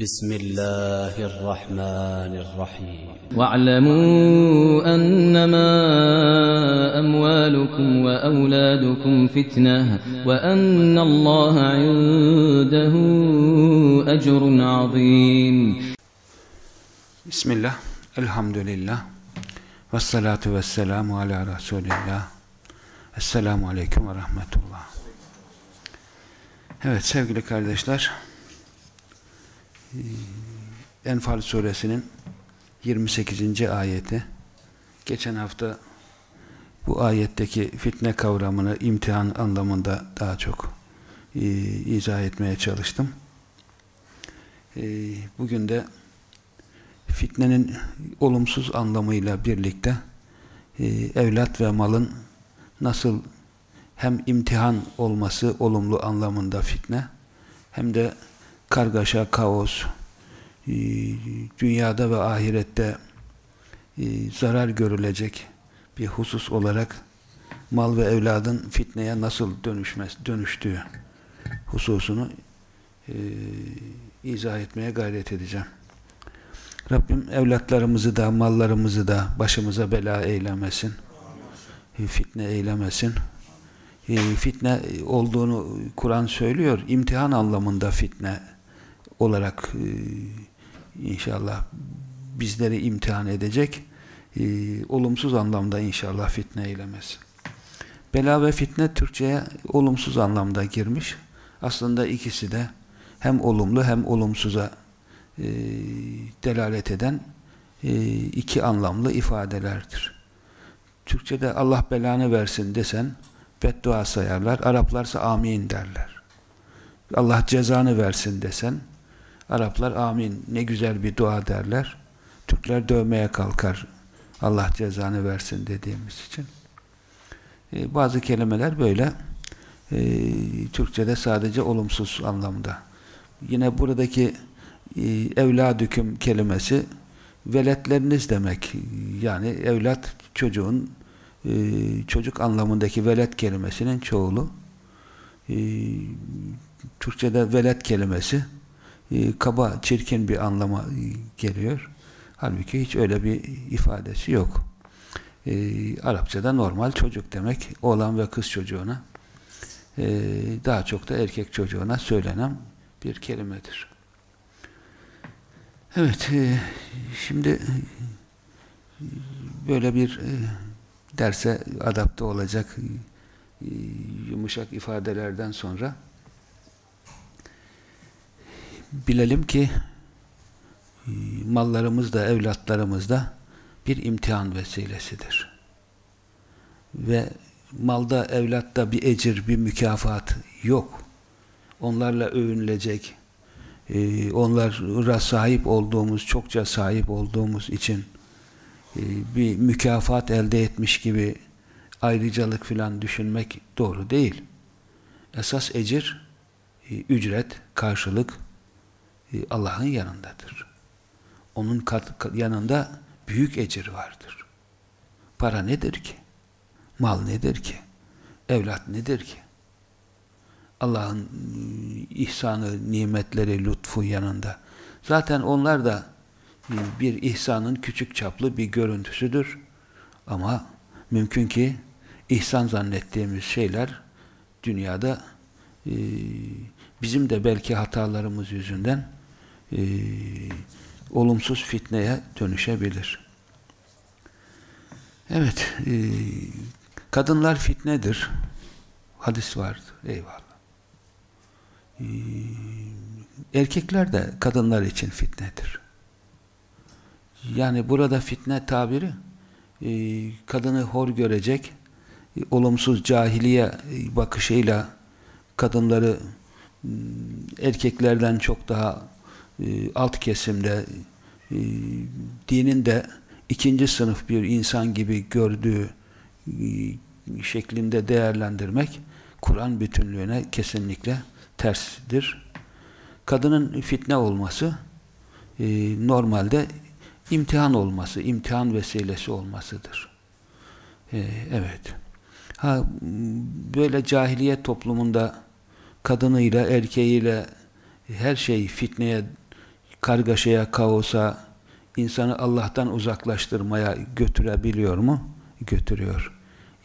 بسم الله الرحمن الرحيم. واعلموا أنما أموالكم وأولادكم فتنة وأن الله عنده أجر عظيم. بسم الله الحمد لله والصلاة والسلام على رسول الله. السلام عليكم ورحمة الله. Evet sevgili kardeşler Enfal suresinin 28. ayeti, geçen hafta bu ayetteki fitne kavramını imtihan anlamında daha çok e, izah etmeye çalıştım. E, bugün de fitnenin olumsuz anlamıyla birlikte e, evlat ve malın nasıl hem imtihan olması olumlu anlamında fitne hem de kargaşa, kaos e, dünyada ve ahirette e, zarar görülecek bir husus olarak mal ve evladın fitneye nasıl dönüşmez, dönüştüğü hususunu e, izah etmeye gayret edeceğim. Rabbim evlatlarımızı da mallarımızı da başımıza bela eylemesin. Fitne eylemesin. Fitne olduğunu Kur'an söylüyor. İmtihan anlamında fitne olarak e, inşallah bizleri imtihan edecek. E, Olumsuz anlamda inşallah fitne eylemesin. Bela ve fitne Türkçe'ye olumsuz anlamda girmiş. Aslında ikisi de hem olumlu hem olumsuza e, delalet eden e, iki anlamlı ifadelerdir. Türkçe'de Allah belanı versin desen beddua sayarlar. Araplarsa amin derler. Allah cezanı versin desen Araplar amin ne güzel bir dua derler. Türkler dövmeye kalkar. Allah cezanı versin dediğimiz için. E, bazı kelimeler böyle e, Türkçe'de sadece olumsuz anlamda. Yine buradaki e, evladüküm kelimesi veletleriniz demek. Yani evlat çocuğun e, çocuk anlamındaki velet kelimesinin çoğulu. E, Türkçe'de velet kelimesi e, kaba, çirkin bir anlama geliyor. Halbuki hiç öyle bir ifadesi yok. E, Arapçada normal çocuk demek. Oğlan ve kız çocuğuna e, daha çok da erkek çocuğuna söylenen bir kelimedir. Evet, e, şimdi e, böyle bir e, derse adapte olacak e, yumuşak ifadelerden sonra bilelim ki e, mallarımız da evlatlarımız da bir imtihan vesilesidir. Ve malda, evlatta bir ecir, bir mükafat yok. Onlarla övünülecek, e, onlara sahip olduğumuz, çokça sahip olduğumuz için e, bir mükafat elde etmiş gibi ayrıcalık filan düşünmek doğru değil. Esas ecir, ücret, karşılık Allah'ın yanındadır. Onun yanında büyük ecir vardır. Para nedir ki? Mal nedir ki? Evlat nedir ki? Allah'ın ihsanı, nimetleri, lütfu yanında. Zaten onlar da bir ihsanın küçük çaplı bir görüntüsüdür. Ama mümkün ki ihsan zannettiğimiz şeyler dünyada e, bizim de belki hatalarımız yüzünden e, olumsuz fitneye dönüşebilir. Evet, e, kadınlar fitnedir. Hadis vardı, eyvallah. E, erkekler de kadınlar için fitnedir. Yani burada fitne tabiri e, kadını hor görecek, e, olumsuz cahiliye bakışıyla kadınları erkeklerden çok daha e, alt kesimde e, dinin de ikinci sınıf bir insan gibi gördüğü e, şeklinde değerlendirmek Kur'an bütünlüğüne kesinlikle tersdir. Kadının fitne olması normalde imtihan olması, imtihan vesilesi olmasıdır. Evet. Ha, böyle cahiliye toplumunda kadınıyla, erkeğiyle her şey fitneye, kargaşaya, kaosa, insanı Allah'tan uzaklaştırmaya götürebiliyor mu? Götürüyor.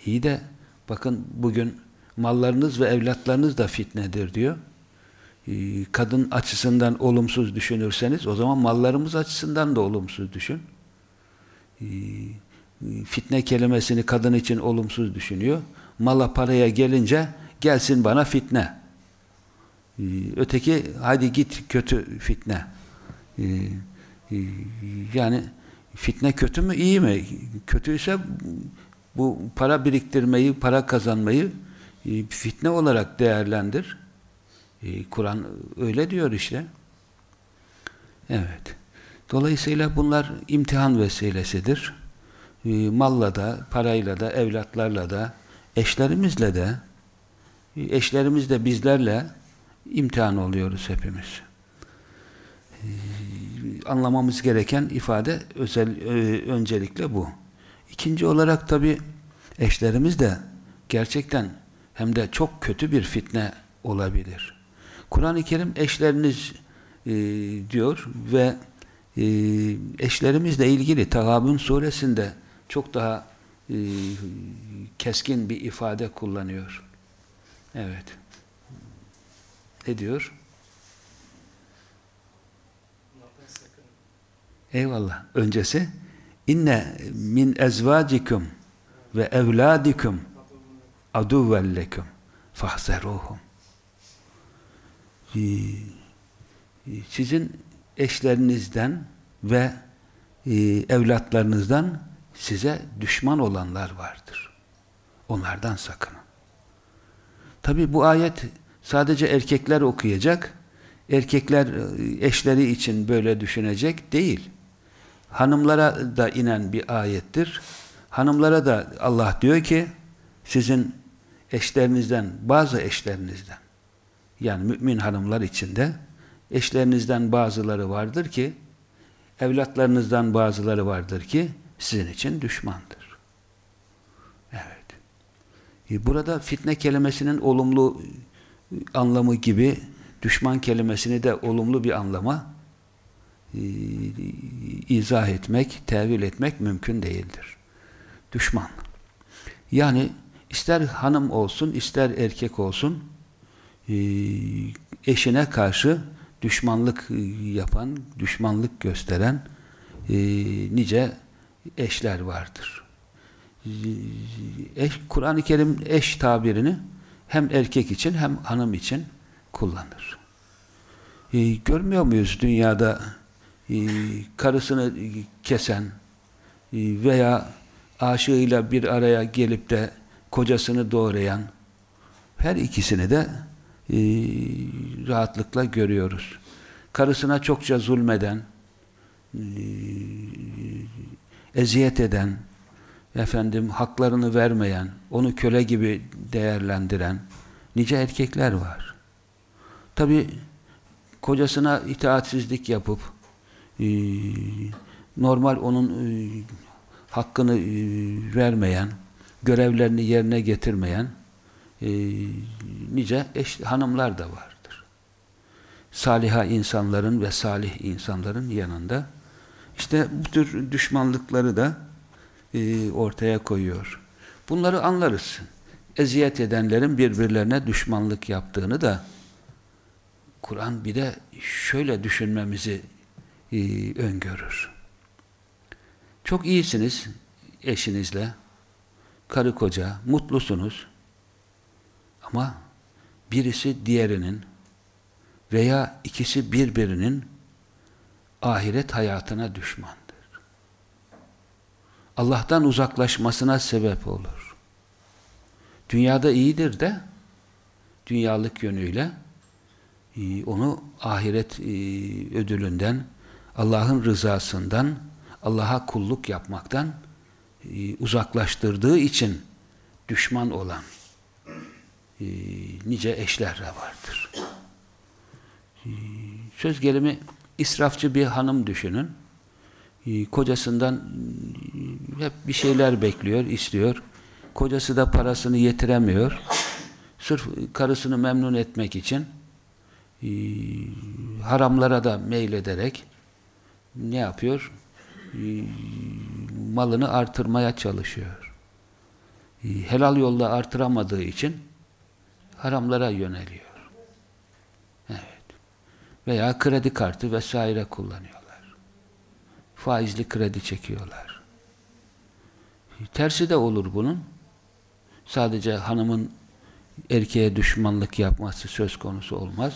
İyi de bakın bugün mallarınız ve evlatlarınız da fitnedir diyor. Ee, kadın açısından olumsuz düşünürseniz o zaman mallarımız açısından da olumsuz düşün. Ee, fitne kelimesini kadın için olumsuz düşünüyor. Mala paraya gelince gelsin bana fitne. Ee, öteki hadi git kötü fitne. Yani fitne kötü mü iyi mi? Kötüyse bu para biriktirmeyi, para kazanmayı e, fitne olarak değerlendir. E, Kur'an öyle diyor işte. Evet. Dolayısıyla bunlar imtihan vesilesidir. E, malla da, parayla da, evlatlarla da, eşlerimizle de, eşlerimiz de bizlerle imtihan oluyoruz hepimiz. Anlamamız gereken ifade özel öncelikle bu. İkinci olarak tabi eşlerimiz de gerçekten hem de çok kötü bir fitne olabilir. Kur'an-ı Kerim eşleriniz e, diyor ve e, eşlerimizle ilgili Tagabun suresinde çok daha e, keskin bir ifade kullanıyor. Evet. Ne diyor? Eyvallah. Öncesi inne min ezvacikum ve evladikum aduven lekum fahzeruhum sizin eşlerinizden ve e, evlatlarınızdan size düşman olanlar vardır. Onlardan sakının. Tabi bu ayet sadece erkekler okuyacak, erkekler e, eşleri için böyle düşünecek değil. Hanımlara da inen bir ayettir. Hanımlara da Allah diyor ki sizin eşlerinizden, bazı eşlerinizden yani mümin hanımlar içinde eşlerinizden bazıları vardır ki evlatlarınızdan bazıları vardır ki sizin için düşmandır. Evet. E, burada fitne kelimesinin olumlu anlamı gibi düşman kelimesini de olumlu bir anlama e, izah etmek, tevil etmek mümkün değildir. Düşman. Yani ister hanım olsun, ister erkek olsun e, eşine karşı düşmanlık yapan, düşmanlık gösteren e, nice eşler vardır. Kur'an-ı Kerim eş tabirini hem erkek için hem hanım için kullanır. E, görmüyor muyuz dünyada e, karısını kesen e, veya aşığıyla bir araya gelip de kocasını doğrayan her ikisini de e, rahatlıkla görüyoruz. Karısına çokça zulmeden, e, eziyet eden, efendim haklarını vermeyen, onu köle gibi değerlendiren nice erkekler var. Tabi kocasına itaatsizlik yapıp e, normal onun e, hakkını e, vermeyen, görevlerini yerine getirmeyen e, nice eş, hanımlar da vardır. Saliha insanların ve salih insanların yanında işte bu tür düşmanlıkları da ortaya koyuyor. Bunları anlarız. Eziyet edenlerin birbirlerine düşmanlık yaptığını da Kur'an bir de şöyle düşünmemizi e, öngörür. Çok iyisiniz eşinizle, karı koca, mutlusunuz. Ama birisi diğerinin veya ikisi birbirinin ahiret hayatına düşmandır. Allah'tan uzaklaşmasına sebep olur. Dünyada iyidir de dünyalık yönüyle e, onu ahiret e, ödülünden, Allah'ın rızasından, Allah'a kulluk yapmaktan e, uzaklaştırdığı için düşman olan e, nice eşler de vardır. E, söz gelimi israfçı bir hanım düşünün. Kocasından hep bir şeyler bekliyor, istiyor. Kocası da parasını yetiremiyor. Sırf karısını memnun etmek için haramlara da meylederek ne yapıyor? E, malını artırmaya çalışıyor. E, helal yolda artıramadığı için haramlara yöneliyor. Evet. Veya kredi kartı vesaire kullanıyorlar. Faizli kredi çekiyorlar. Tersi de olur bunun. Sadece hanımın erkeğe düşmanlık yapması söz konusu olmaz.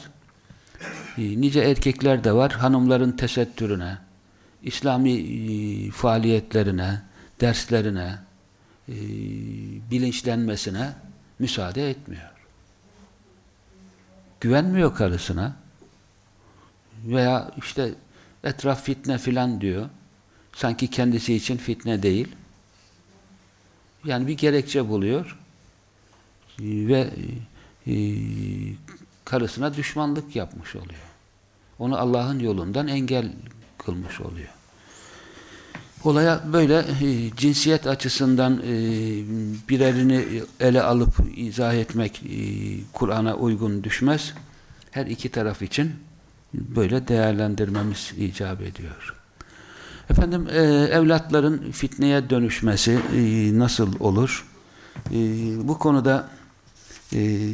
Nice erkekler de var. Hanımların tesettürüne, İslami faaliyetlerine, derslerine, bilinçlenmesine müsaade etmiyor. Güvenmiyor karısına veya işte etraf fitne filan diyor. Sanki kendisi için fitne değil. Yani bir gerekçe buluyor ve e, karısına düşmanlık yapmış oluyor. Onu Allah'ın yolundan engel kılmış oluyor. Olaya böyle e, cinsiyet açısından e, birerini ele alıp izah etmek e, Kur'an'a uygun düşmez. Her iki taraf için böyle değerlendirmemiz icap ediyor. Efendim e, evlatların fitneye dönüşmesi e, nasıl olur? E, bu konuda e,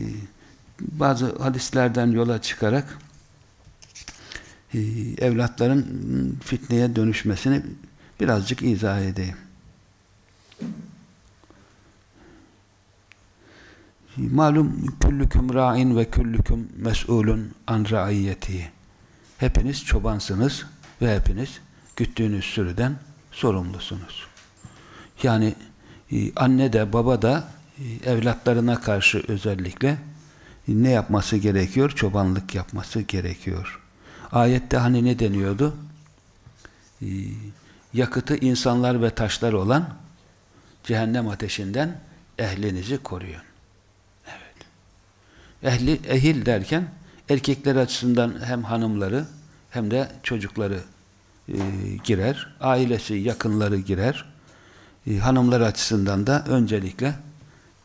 bazı hadislerden yola çıkarak evlatların fitneye dönüşmesini birazcık izah edeyim. Malum küllüküm ra'in ve küllüküm mes'ulun an ra'iyyeti. Hepiniz çobansınız ve hepiniz güttüğünüz sürüden sorumlusunuz. Yani e, anne de baba da e, evlatlarına karşı özellikle ne yapması gerekiyor? Çobanlık yapması gerekiyor. Ayette hani ne deniyordu? E, yakıtı insanlar ve taşlar olan cehennem ateşinden ehlinizi koruyun. Evet. Ehli, ehil derken erkekler açısından hem hanımları hem de çocukları e, girer. Ailesi, yakınları girer. E, hanımlar açısından da öncelikle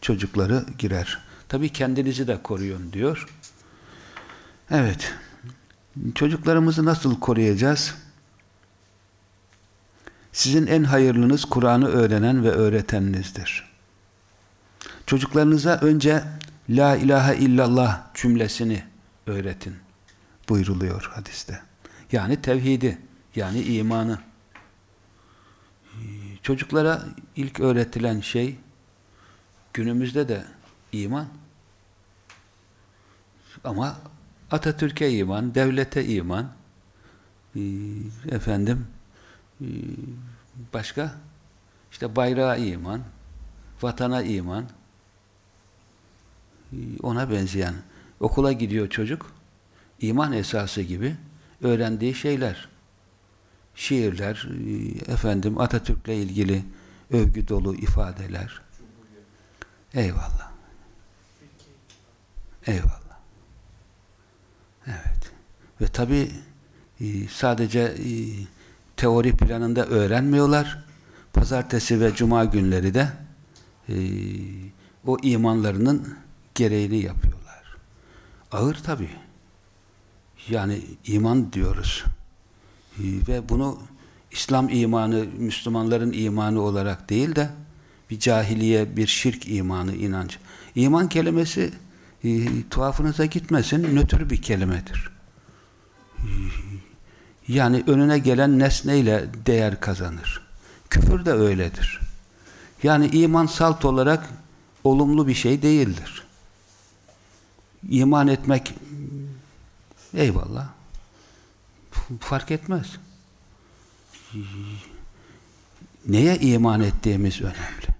çocukları girer. Tabi kendinizi de koruyun diyor. Evet. Çocuklarımızı nasıl koruyacağız? Sizin en hayırlınız Kur'an'ı öğrenen ve öğreteninizdir. Çocuklarınıza önce La ilahe illallah cümlesini öğretin buyruluyor hadiste. Yani tevhidi, yani imanı. Çocuklara ilk öğretilen şey günümüzde de iman. Ama Atatürk'e iman, devlete iman, efendim başka işte bayrağa iman, vatana iman, ona benzeyen okula gidiyor çocuk, iman esası gibi öğrendiği şeyler, şiirler, efendim Atatürk'le ilgili övgü dolu ifadeler. Eyvallah. Eyvallah. Evet. Ve tabi sadece teori planında öğrenmiyorlar. Pazartesi ve cuma günleri de o imanlarının gereğini yapıyorlar. Ağır tabi. Yani iman diyoruz. Ve bunu İslam imanı, Müslümanların imanı olarak değil de bir cahiliye, bir şirk imanı, inanç. İman kelimesi e, tuhafınıza gitmesin, nötr bir kelimedir. Yani önüne gelen nesneyle değer kazanır. Küfür de öyledir. Yani iman salt olarak olumlu bir şey değildir. İman etmek eyvallah fark etmez. Neye iman ettiğimiz önemli.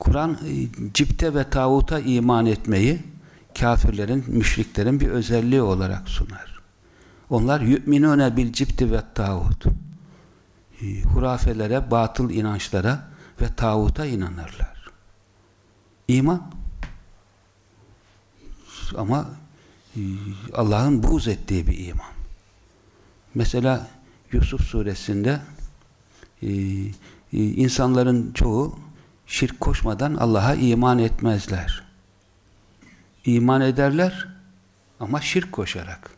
Kur'an e, cipte ve tağuta iman etmeyi kafirlerin, müşriklerin bir özelliği olarak sunar. Onlar yu'minune bil cipti ve tağut. E, hurafelere, batıl inançlara ve tağuta inanırlar. İman ama e, Allah'ın buğz ettiği bir iman. Mesela Yusuf suresinde insanların çoğu şirk koşmadan Allah'a iman etmezler. İman ederler ama şirk koşarak.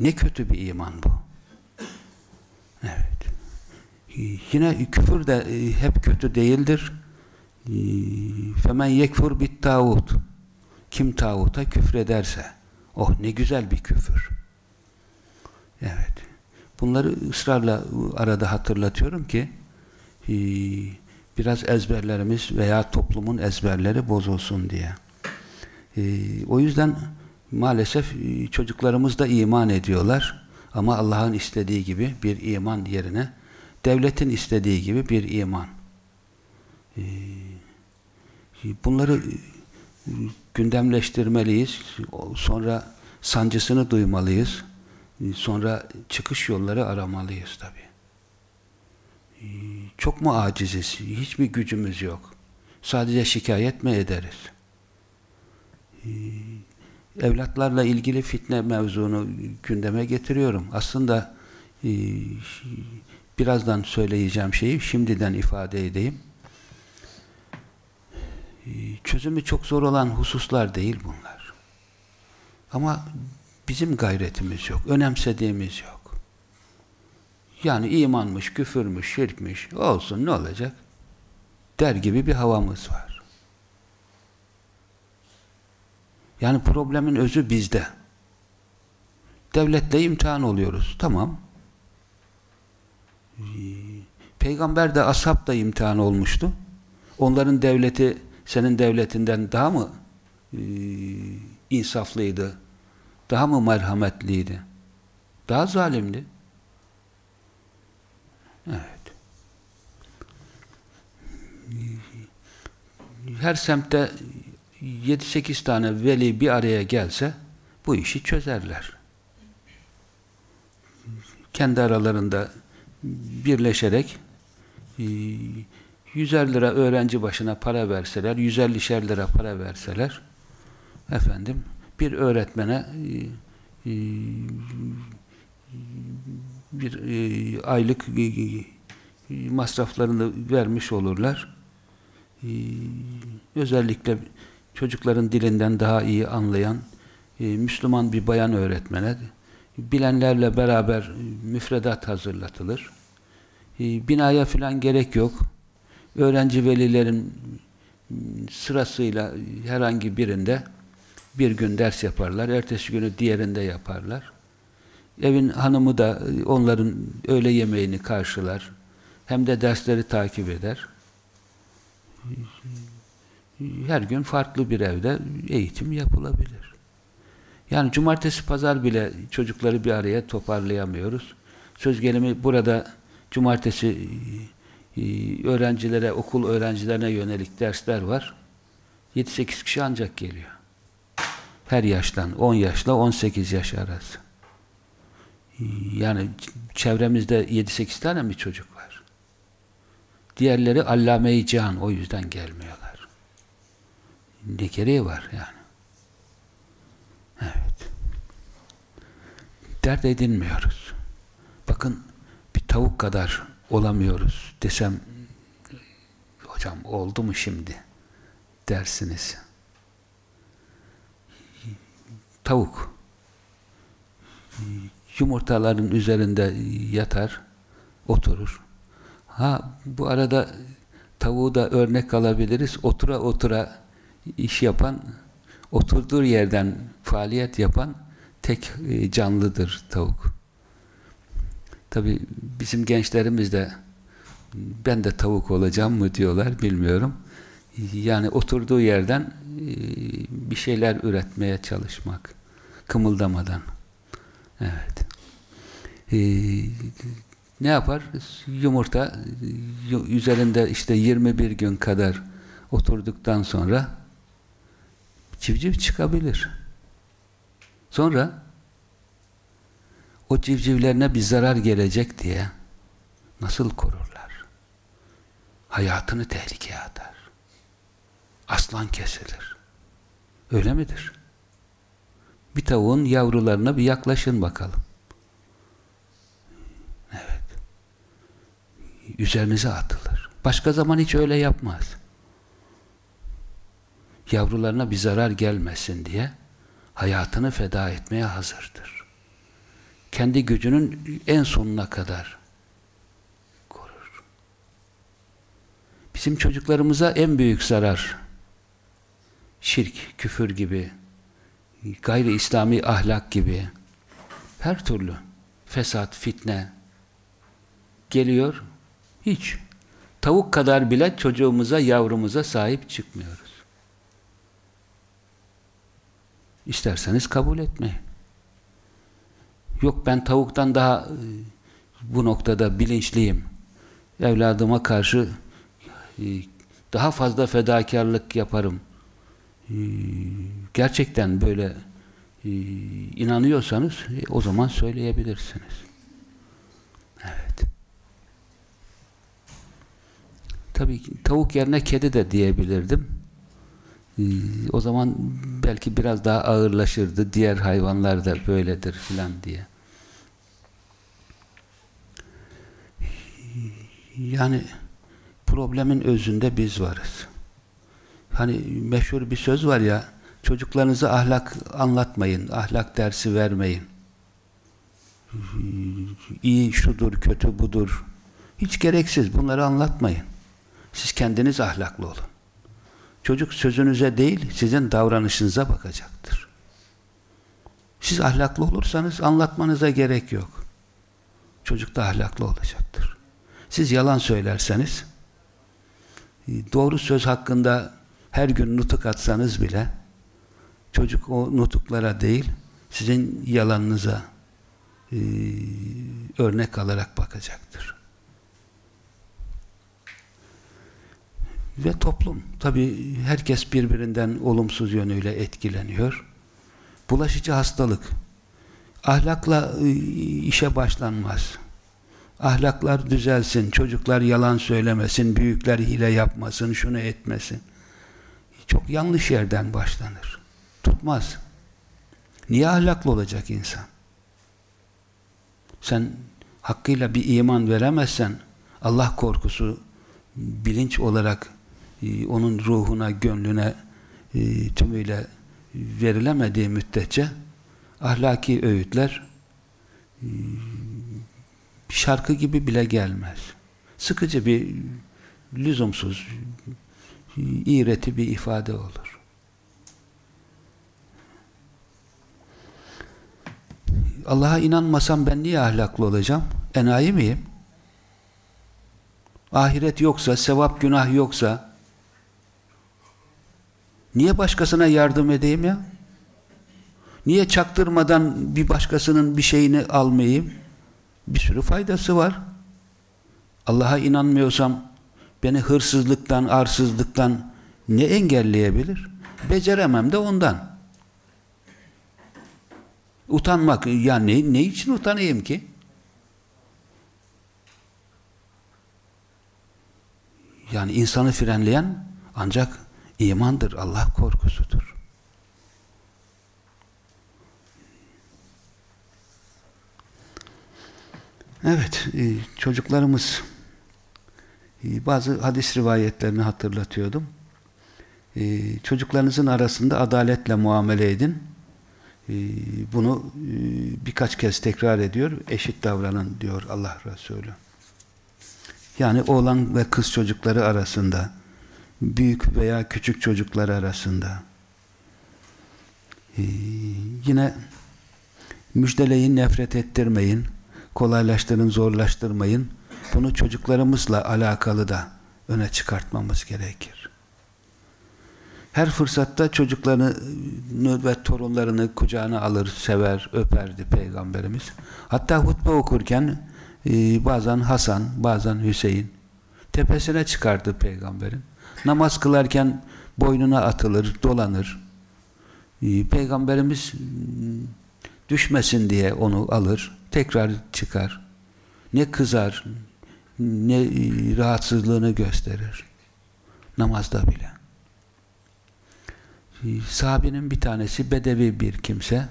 Ne kötü bir iman bu. Evet. Yine küfür de e, hep kötü değildir. Femen yekfur bit tağut. Kim tağuta küfrederse. Oh ne güzel bir küfür. Evet. Bunları ısrarla arada hatırlatıyorum ki e, biraz ezberlerimiz veya toplumun ezberleri bozulsun diye. E, o yüzden maalesef e, çocuklarımız da iman ediyorlar ama Allah'ın istediği gibi bir iman yerine devletin istediği gibi bir iman. Bunları gündemleştirmeliyiz. Sonra sancısını duymalıyız. Sonra çıkış yolları aramalıyız tabi. Ee, çok mu aciziz? Hiçbir gücümüz yok. Sadece şikayet mi ederiz? Ee, evlatlarla ilgili fitne mevzunu gündeme getiriyorum. Aslında e, birazdan söyleyeceğim şeyi şimdiden ifade edeyim. Ee, çözümü çok zor olan hususlar değil bunlar. Ama bizim gayretimiz yok, önemsediğimiz yok. Yani imanmış, küfürmüş, şirkmiş, olsun ne olacak? Der gibi bir havamız var. Yani problemin özü bizde. Devletle imtihan oluyoruz. Tamam. Peygamber de ashab da imtihan olmuştu. Onların devleti senin devletinden daha mı e, insaflıydı? Daha mı merhametliydi? Daha zalimdi. Evet. Her semtte 7-8 tane veli bir araya gelse bu işi çözerler. Kendi aralarında birleşerek 150 lira öğrenci başına para verseler, 150'şer lira para verseler efendim bir öğretmene e, e, bir e, aylık masraflarını vermiş olurlar. Özellikle çocukların dilinden daha iyi anlayan Müslüman bir bayan öğretmene bilenlerle beraber müfredat hazırlatılır. Binaya filan gerek yok. Öğrenci velilerin sırasıyla herhangi birinde bir gün ders yaparlar, ertesi günü diğerinde yaparlar. Evin hanımı da onların öğle yemeğini karşılar. Hem de dersleri takip eder. Her gün farklı bir evde eğitim yapılabilir. Yani cumartesi pazar bile çocukları bir araya toparlayamıyoruz. Söz gelimi burada cumartesi e, öğrencilere, okul öğrencilerine yönelik dersler var. 7-8 kişi ancak geliyor. Her yaştan 10 yaşla 18 yaş arası. Yani çevremizde 7-8 tane mi çocuk var? Diğerleri allame-i can o yüzden gelmiyorlar. Ne gereği var yani? Evet. Dert edinmiyoruz. Bakın bir tavuk kadar olamıyoruz desem hocam oldu mu şimdi dersiniz tavuk yumurtaların üzerinde yatar, oturur. Ha bu arada tavuğu da örnek alabiliriz. Otura otura iş yapan, oturduğu yerden faaliyet yapan tek e, canlıdır tavuk. Tabi bizim gençlerimiz de ben de tavuk olacağım mı diyorlar bilmiyorum. Yani oturduğu yerden e, bir şeyler üretmeye çalışmak. Kımıldamadan. Evet. Ee, ne yapar? Yumurta üzerinde işte 21 gün kadar oturduktan sonra Civciv çıkabilir. Sonra o civcivlerine bir zarar gelecek diye nasıl korurlar? Hayatını tehlikeye atar. Aslan kesilir. Öyle midir? Bir tavuğun yavrularına bir yaklaşın bakalım. Üzerinize atılır. Başka zaman hiç öyle yapmaz. Yavrularına bir zarar gelmesin diye hayatını feda etmeye hazırdır. Kendi gücünün en sonuna kadar korur. Bizim çocuklarımıza en büyük zarar şirk, küfür gibi gayri İslami ahlak gibi her türlü fesat, fitne geliyor. Hiç. Tavuk kadar bile çocuğumuza, yavrumuza sahip çıkmıyoruz. İsterseniz kabul etmeyin. Yok ben tavuktan daha e, bu noktada bilinçliyim. Evladıma karşı e, daha fazla fedakarlık yaparım. E, gerçekten böyle inanıyorsanız o zaman söyleyebilirsiniz. Evet. Tabii tavuk yerine kedi de diyebilirdim. O zaman belki biraz daha ağırlaşırdı. Diğer hayvanlar da böyledir filan diye. Yani problemin özünde biz varız. Hani meşhur bir söz var ya çocuklarınıza ahlak anlatmayın, ahlak dersi vermeyin. İyi şudur, kötü budur. Hiç gereksiz. Bunları anlatmayın. Siz kendiniz ahlaklı olun. Çocuk sözünüze değil, sizin davranışınıza bakacaktır. Siz ahlaklı olursanız anlatmanıza gerek yok. Çocuk da ahlaklı olacaktır. Siz yalan söylerseniz, doğru söz hakkında her gün nutuk atsanız bile, çocuk o nutuklara değil, sizin yalanınıza e, örnek alarak bakacaktır. Ve toplum. Tabi herkes birbirinden olumsuz yönüyle etkileniyor. Bulaşıcı hastalık. Ahlakla e, işe başlanmaz. Ahlaklar düzelsin, çocuklar yalan söylemesin, büyükler hile yapmasın, şunu etmesin. Çok yanlış yerden başlanır. Tutmaz. Niye ahlaklı olacak insan? Sen hakkıyla bir iman veremezsen Allah korkusu bilinç olarak onun ruhuna, gönlüne e, tümüyle verilemediği müddetçe ahlaki öğütler e, şarkı gibi bile gelmez. Sıkıcı bir lüzumsuz iğreti bir ifade olur. Allah'a inanmasam ben niye ahlaklı olacağım? Enayi miyim? Ahiret yoksa, sevap günah yoksa Niye başkasına yardım edeyim ya? Niye çaktırmadan bir başkasının bir şeyini almayayım? Bir sürü faydası var. Allah'a inanmıyorsam beni hırsızlıktan, arsızlıktan ne engelleyebilir? Beceremem de ondan. Utanmak, ya ne, ne için utanayım ki? Yani insanı frenleyen ancak imandır, Allah korkusudur. Evet, e, çocuklarımız e, bazı hadis rivayetlerini hatırlatıyordum. E, çocuklarınızın arasında adaletle muamele edin. Bunu birkaç kez tekrar ediyor. Eşit davranın diyor Allah Resulü. Yani oğlan ve kız çocukları arasında büyük veya küçük çocuklar arasında. Ee, yine müjdeleyin, nefret ettirmeyin, kolaylaştırın, zorlaştırmayın. Bunu çocuklarımızla alakalı da öne çıkartmamız gerekir. Her fırsatta çocuklarını ve torunlarını kucağına alır, sever, öperdi Peygamberimiz. Hatta hutbe okurken e, bazen Hasan, bazen Hüseyin tepesine çıkardı Peygamberin. Namaz kılarken boynuna atılır, dolanır. e, Peygamberimiz hmm, düşmesin diye onu alır, tekrar çıkar. Ne kızar, ne e, rahatsızlığını gösterir. Namazda bile. E, sahabenin bir tanesi bedevi bir kimse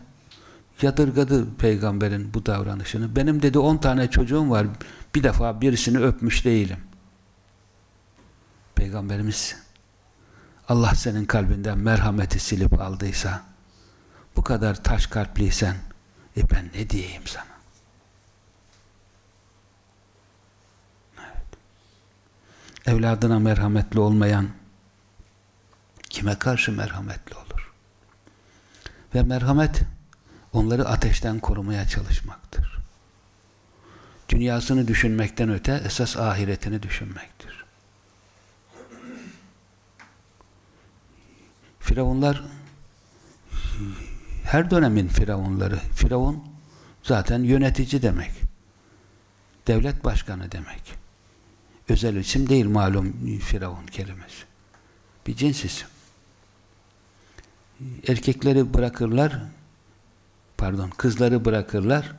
yadırgadı peygamberin bu davranışını. Benim dedi on tane çocuğum var. Bir defa birisini öpmüş değilim. Peygamberimiz Allah senin kalbinden merhameti silip aldıysa bu kadar taş kalpliysen e ben ne diyeyim sana? Evet. Evladına merhametli olmayan kime karşı merhametli olur? Ve merhamet onları ateşten korumaya çalışmaktır. Dünyasını düşünmekten öte esas ahiretini düşünmektir. Firavunlar her dönemin firavunları. Firavun zaten yönetici demek. Devlet başkanı demek. Özel isim değil malum firavun kelimesi. Bir cins isim. Erkekleri bırakırlar, pardon kızları bırakırlar,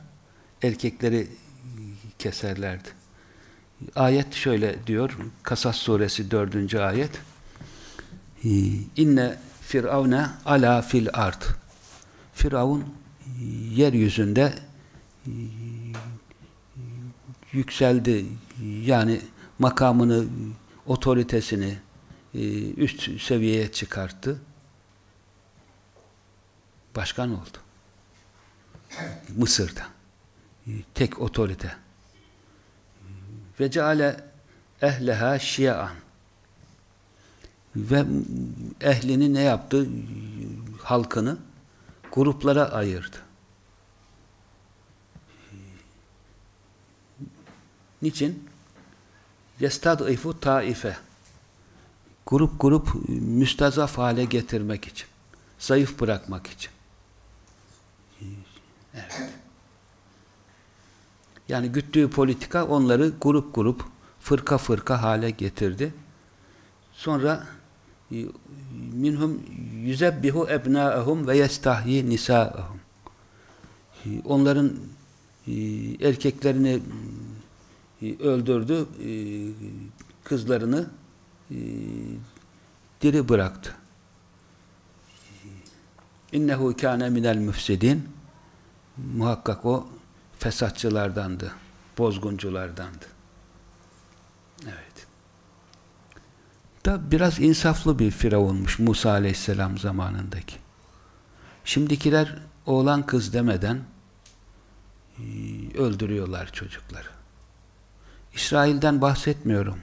erkekleri keserlerdi. Ayet şöyle diyor, Kasas suresi dördüncü ayet. İnne firavne ala fil art. Firavun yeryüzünde yükseldi. Yani makamını, otoritesini üst seviyeye çıkarttı. Başkan oldu. Mısır'da. Tek otorite. Ve ceale ehleha şia'an. Ve ehlini ne yaptı? Halkını gruplara ayırdı. Niçin? Yestad'ifu taife. Grup grup müstazaf hale getirmek için. Zayıf bırakmak için. Evet. Yani güttüğü politika onları grup grup, fırka fırka hale getirdi. Sonra minhum yüzebbihu ebnâehum ve yestahyi nisâehum onların e, erkeklerini e, öldürdü e, kızlarını diri bıraktı. İnnehu kâne minel müfsidin muhakkak o fesatçılardandı bozgunculardandı. Evet da biraz insaflı bir firavunmuş Musa aleyhisselam zamanındaki. Şimdikiler oğlan kız demeden öldürüyorlar çocukları. İsrail'den bahsetmiyorum.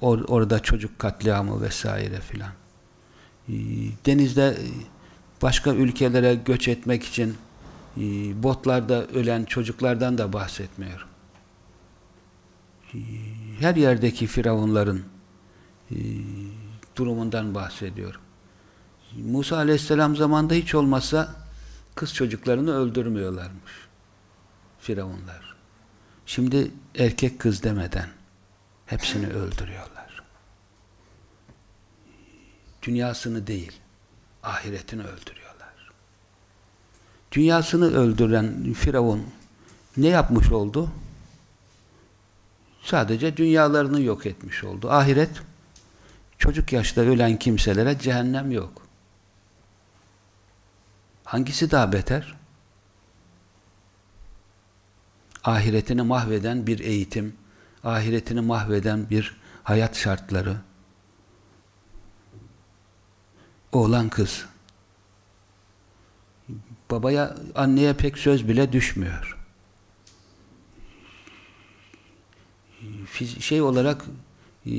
Or orada çocuk katliamı vesaire filan. Denizde başka ülkelere göç etmek için botlarda ölen çocuklardan da bahsetmiyorum her yerdeki firavunların e, durumundan bahsediyor. Musa aleyhisselam zamanında hiç olmazsa kız çocuklarını öldürmüyorlarmış. Firavunlar. Şimdi erkek kız demeden hepsini öldürüyorlar. Dünyasını değil, ahiretini öldürüyorlar. Dünyasını öldüren Firavun ne yapmış oldu? Sadece dünyalarını yok etmiş oldu. Ahiret, çocuk yaşta ölen kimselere cehennem yok. Hangisi daha beter? Ahiretini mahveden bir eğitim, ahiretini mahveden bir hayat şartları, oğlan kız, babaya, anneye pek söz bile düşmüyor. Şey olarak e,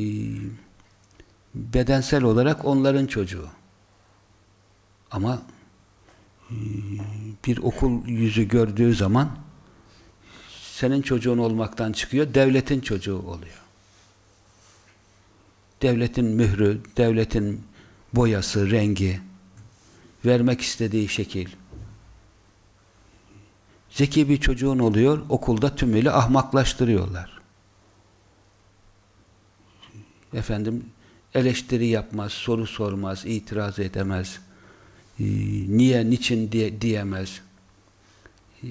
bedensel olarak onların çocuğu. Ama e, bir okul yüzü gördüğü zaman senin çocuğun olmaktan çıkıyor, devletin çocuğu oluyor. Devletin mührü, devletin boyası, rengi, vermek istediği şekil. Zeki bir çocuğun oluyor, okulda tümüyle ahmaklaştırıyorlar efendim eleştiri yapmaz, soru sormaz, itiraz edemez. e, niye, niçin diye, diyemez.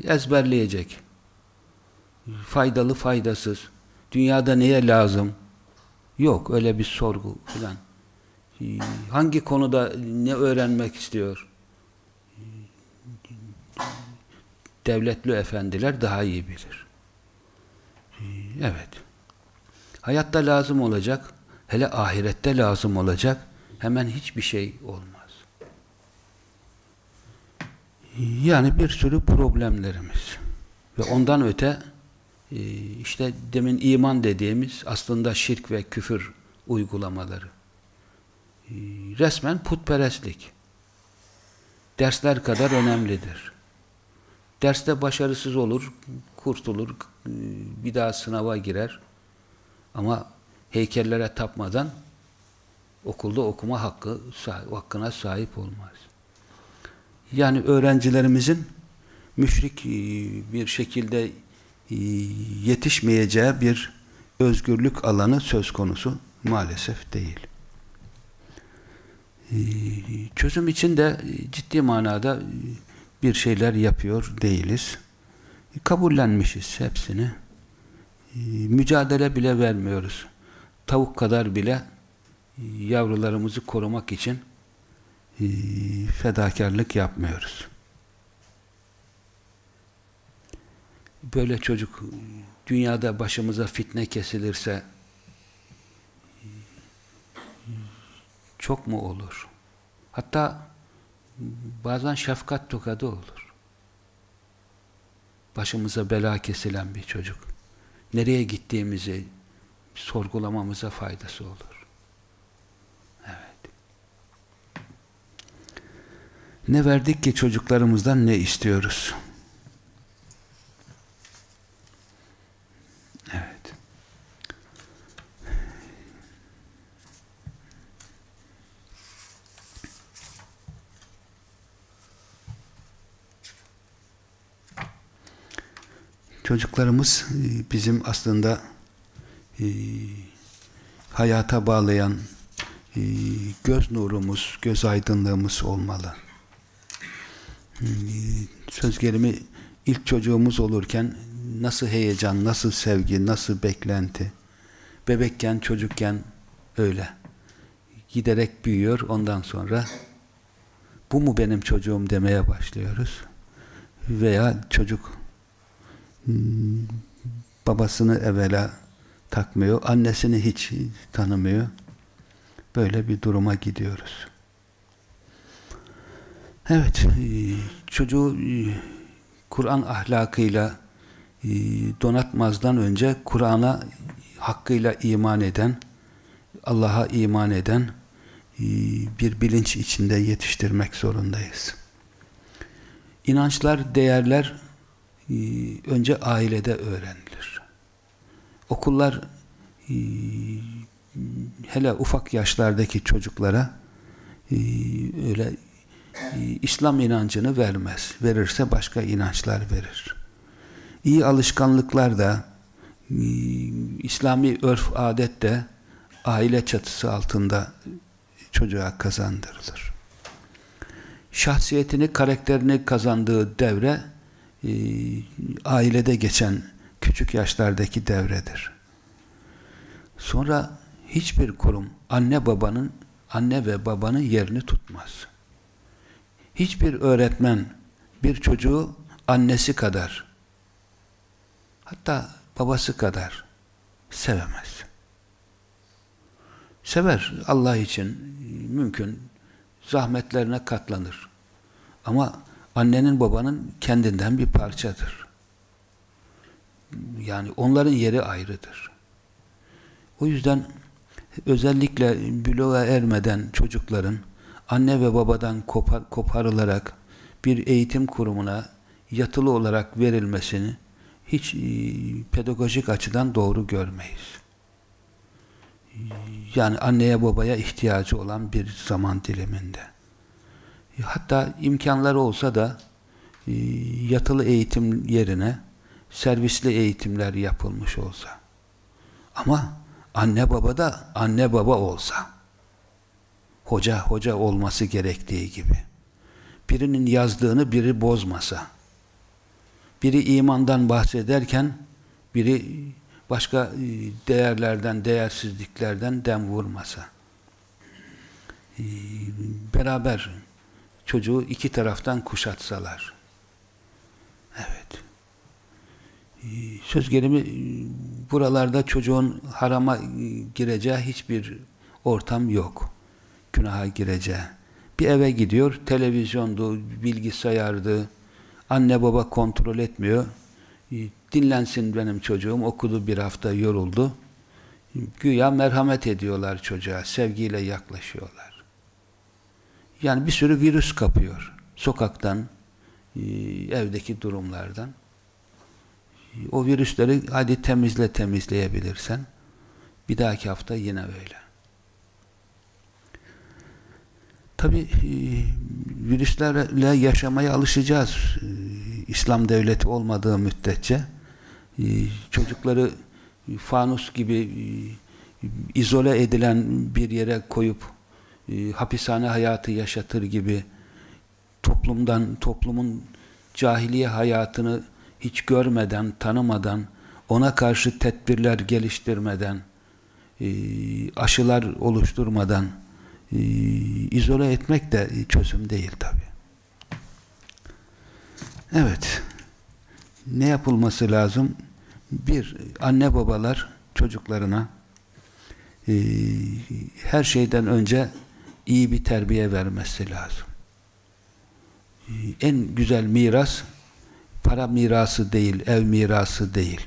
Ezberleyecek. Faydalı, faydasız. Dünyada neye lazım? Yok öyle bir sorgu filan. E, hangi konuda ne öğrenmek istiyor? Devletli efendiler daha iyi bilir. E, evet. Hayatta lazım olacak, hele ahirette lazım olacak, hemen hiçbir şey olmaz. Yani bir sürü problemlerimiz. Ve ondan öte e, işte demin iman dediğimiz aslında şirk ve küfür uygulamaları. E, resmen putperestlik. Dersler kadar önemlidir. Derste başarısız olur, kurtulur, e, bir daha sınava girer. Ama heykellere tapmadan okulda okuma hakkı hakkına sahip olmaz. Yani öğrencilerimizin müşrik e, bir şekilde e, yetişmeyeceği bir özgürlük alanı söz konusu maalesef değil. E, çözüm için de ciddi manada bir şeyler yapıyor değiliz. Kabullenmişiz hepsini. Mücadele bile vermiyoruz. Tavuk kadar bile yavrularımızı korumak için fedakarlık yapmıyoruz. Böyle çocuk dünyada başımıza fitne kesilirse çok mu olur? Hatta bazen şefkat tokadı olur. Başımıza bela kesilen bir çocuk. Nereye gittiğimizi sorgulamamıza faydası olur. Evet. Ne verdik ki çocuklarımızdan ne istiyoruz? Evet. Çocuklarımız e, bizim aslında e, hayata bağlayan e, göz nurumuz, göz aydınlığımız olmalı. Söz gelimi ilk çocuğumuz olurken nasıl heyecan, nasıl sevgi, nasıl beklenti. Bebekken, çocukken öyle. Giderek büyüyor. Ondan sonra bu mu benim çocuğum demeye başlıyoruz. Veya çocuk hmm, babasını evvela takmıyor. Annesini hiç tanımıyor. Böyle bir duruma gidiyoruz. Evet, e, çocuğu e, Kur'an ahlakıyla e, donatmazdan önce Kur'an'a hakkıyla iman eden, Allah'a iman eden bir bilinç içinde yetiştirmek zorundayız. İnançlar, değerler önce ailede öğrenilir. Okullar hele ufak yaşlardaki çocuklara öyle İslam inancını vermez. Verirse başka inançlar verir. İyi alışkanlıklar da İslami örf adet de aile çatısı altında çocuğa kazandırılır. Şahsiyetini, karakterini kazandığı devre e, ailede geçen küçük yaşlardaki devredir. Sonra hiçbir kurum anne babanın anne ve babanın yerini tutmaz. Hiçbir öğretmen bir çocuğu annesi kadar hatta babası kadar sevemez. Sever Allah için mümkün zahmetlerine katlanır. Ama annenin babanın kendinden bir parçadır. Yani onların yeri ayrıdır. O yüzden özellikle büloğa ermeden çocukların anne ve babadan kopar, koparılarak bir eğitim kurumuna yatılı olarak verilmesini hiç e, pedagojik açıdan doğru görmeyiz. Yani anneye babaya ihtiyacı olan bir zaman diliminde. Hatta imkanları olsa da e, yatılı eğitim yerine servisli eğitimler yapılmış olsa. Ama anne baba da anne baba olsa hoca hoca olması gerektiği gibi birinin yazdığını biri bozmasa, biri imandan bahsederken biri başka e, değerlerden, değersizliklerden dem vurmasa, e, beraber çocuğu iki taraftan kuşatsalar. Evet. E, söz gelimi buralarda çocuğun harama gireceği hiçbir ortam yok. Günaha gireceği. Bir eve gidiyor, televizyondu, bilgisayardı, anne baba kontrol etmiyor. Dinlensin benim çocuğum, okudu bir hafta, yoruldu. Güya merhamet ediyorlar çocuğa, sevgiyle yaklaşıyorlar. Yani bir sürü virüs kapıyor. Sokaktan, evdeki durumlardan. O virüsleri hadi temizle temizleyebilirsen bir dahaki hafta yine böyle. Tabi e, virüslerle yaşamaya alışacağız. E, İslam devleti olmadığı müddetçe e, çocukları fanus gibi izole edilen bir yere koyup hapishane hayatı yaşatır gibi toplumdan, toplumun cahiliye hayatını hiç görmeden, tanımadan, ona karşı tedbirler geliştirmeden, aşılar oluşturmadan e, izole etmek de çözüm değil tabi. Evet. Ne yapılması lazım? Bir, anne babalar çocuklarına e, her şeyden önce iyi bir terbiye vermesi lazım. E, en güzel miras para mirası değil, ev mirası değil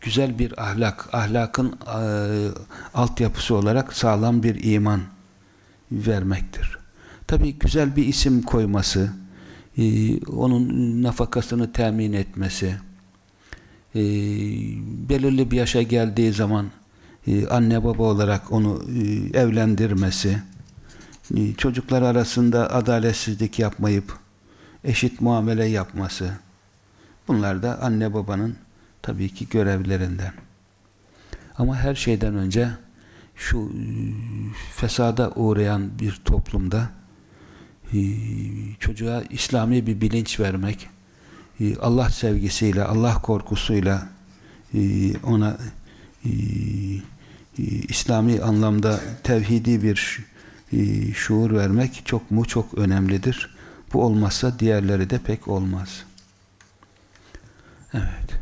güzel bir ahlak, ahlakın e, altyapısı olarak sağlam bir iman vermektir. Tabi güzel bir isim koyması, e, onun nafakasını temin etmesi, e, belirli bir yaşa geldiği zaman e, anne baba olarak onu e, evlendirmesi, e, çocuklar arasında adaletsizlik yapmayıp eşit muamele yapması, bunlar da anne babanın tabii ki görevlerinden. Ama her şeyden önce şu e, fesada uğrayan bir toplumda e, çocuğa İslami bir bilinç vermek, e, Allah sevgisiyle, Allah korkusuyla ona İslami anlamda tevhidi bir şuur vermek çok mu çok önemlidir. Bu olmazsa diğerleri de pek olmaz. Evet.